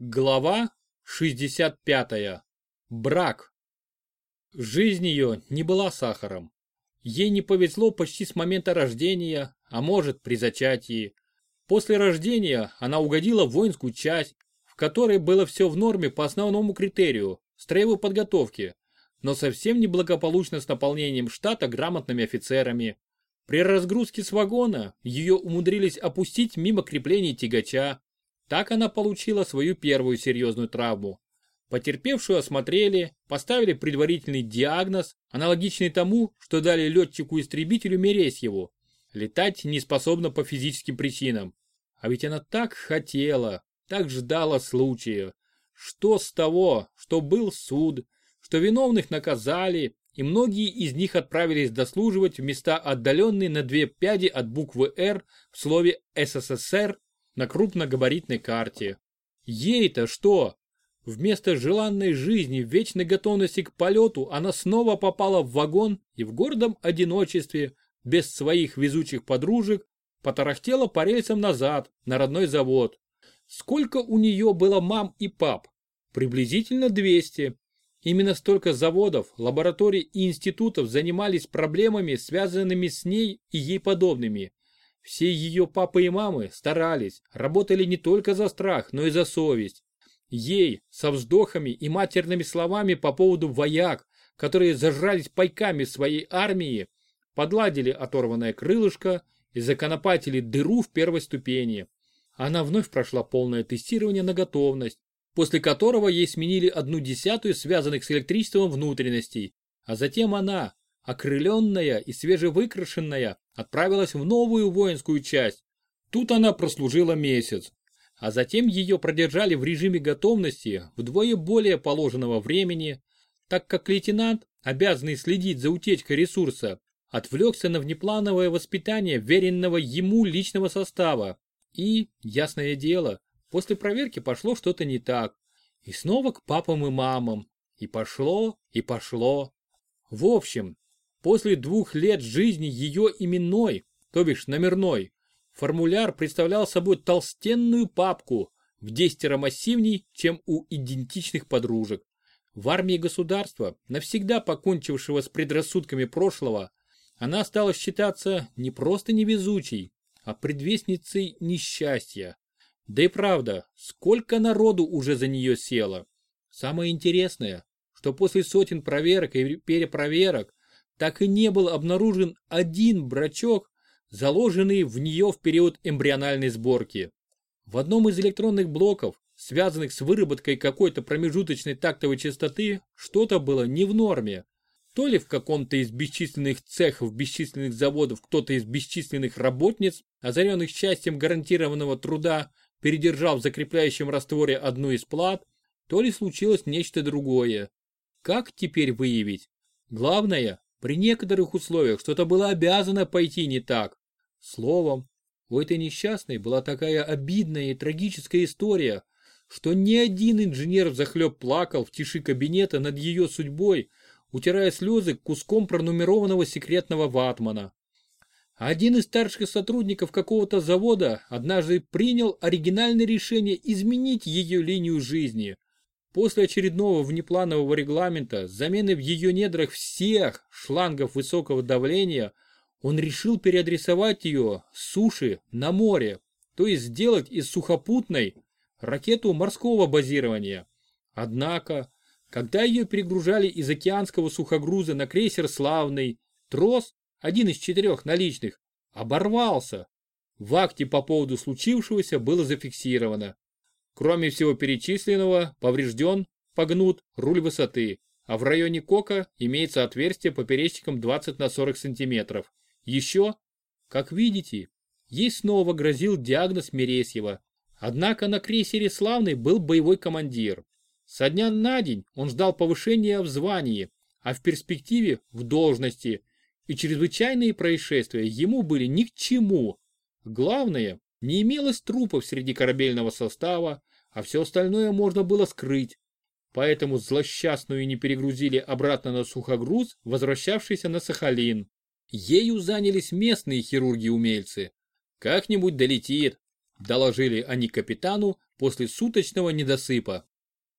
Глава 65. Брак. Жизнь ее не была сахаром. Ей не повезло почти с момента рождения, а может при зачатии. После рождения она угодила в воинскую часть, в которой было все в норме по основному критерию – строевой подготовки, но совсем не благополучно с наполнением штата грамотными офицерами. При разгрузке с вагона ее умудрились опустить мимо креплений тягача, так она получила свою первую серьезную травму. Потерпевшую осмотрели, поставили предварительный диагноз, аналогичный тому, что дали летчику-истребителю Мересьеву. Летать не способна по физическим причинам. А ведь она так хотела, так ждала случая. Что с того, что был суд, что виновных наказали, и многие из них отправились дослуживать в места отдаленные на две пяди от буквы «Р» в слове «СССР» на крупногабаритной карте. Ей-то что? Вместо желанной жизни в вечной готовности к полету она снова попала в вагон и в гордом одиночестве, без своих везучих подружек, потарахтела по рельсам назад, на родной завод. Сколько у нее было мам и пап? Приблизительно 200. Именно столько заводов, лабораторий и институтов занимались проблемами, связанными с ней и ей подобными. Все ее папы и мамы старались, работали не только за страх, но и за совесть. Ей, со вздохами и матерными словами по поводу вояк, которые зажрались пайками своей армии, подладили оторванное крылышко и законопатили дыру в первой ступени. Она вновь прошла полное тестирование на готовность, после которого ей сменили одну десятую связанных с электричеством внутренностей, а затем она, окрыленная и свежевыкрашенная, отправилась в новую воинскую часть. Тут она прослужила месяц, а затем ее продержали в режиме готовности вдвое более положенного времени, так как лейтенант, обязанный следить за утечкой ресурса, отвлекся на внеплановое воспитание веренного ему личного состава. И, ясное дело, после проверки пошло что-то не так. И снова к папам и мамам. И пошло, и пошло. В общем, После двух лет жизни ее именной, то бишь номерной, формуляр представлял собой толстенную папку в десятеро массивней, чем у идентичных подружек. В армии государства, навсегда покончившего с предрассудками прошлого, она стала считаться не просто невезучей, а предвестницей несчастья. Да и правда, сколько народу уже за нее село. Самое интересное, что после сотен проверок и перепроверок так и не был обнаружен один брачок, заложенный в нее в период эмбриональной сборки. В одном из электронных блоков, связанных с выработкой какой-то промежуточной тактовой частоты, что-то было не в норме. То ли в каком-то из бесчисленных цехов бесчисленных заводов кто-то из бесчисленных работниц, озаренных счастьем гарантированного труда, передержал в закрепляющем растворе одну из плат, то ли случилось нечто другое. Как теперь выявить? Главное, при некоторых условиях что-то было обязано пойти не так. Словом, у этой несчастной была такая обидная и трагическая история, что ни один инженер взахлеб плакал в тиши кабинета над ее судьбой, утирая слезы куском пронумерованного секретного ватмана. Один из старших сотрудников какого-то завода однажды принял оригинальное решение изменить ее линию жизни – После очередного внепланового регламента, замены в ее недрах всех шлангов высокого давления, он решил переадресовать ее с суши на море, то есть сделать из сухопутной ракету морского базирования. Однако, когда ее перегружали из океанского сухогруза на крейсер «Славный», трос, один из четырех наличных, оборвался. В акте по поводу случившегося было зафиксировано. Кроме всего перечисленного, поврежден, погнут руль высоты, а в районе кока имеется отверстие поперечником 20 на 40 сантиметров. Еще, как видите, ей снова грозил диагноз Мересьева. Однако на крейсере «Славный» был боевой командир. Со дня на день он ждал повышения в звании, а в перспективе в должности, и чрезвычайные происшествия ему были ни к чему. Главное, не имелось трупов среди корабельного состава, а все остальное можно было скрыть. Поэтому злосчастную не перегрузили обратно на сухогруз, возвращавшийся на Сахалин. Ею занялись местные хирурги-умельцы. «Как-нибудь долетит», – доложили они капитану, после суточного недосыпа.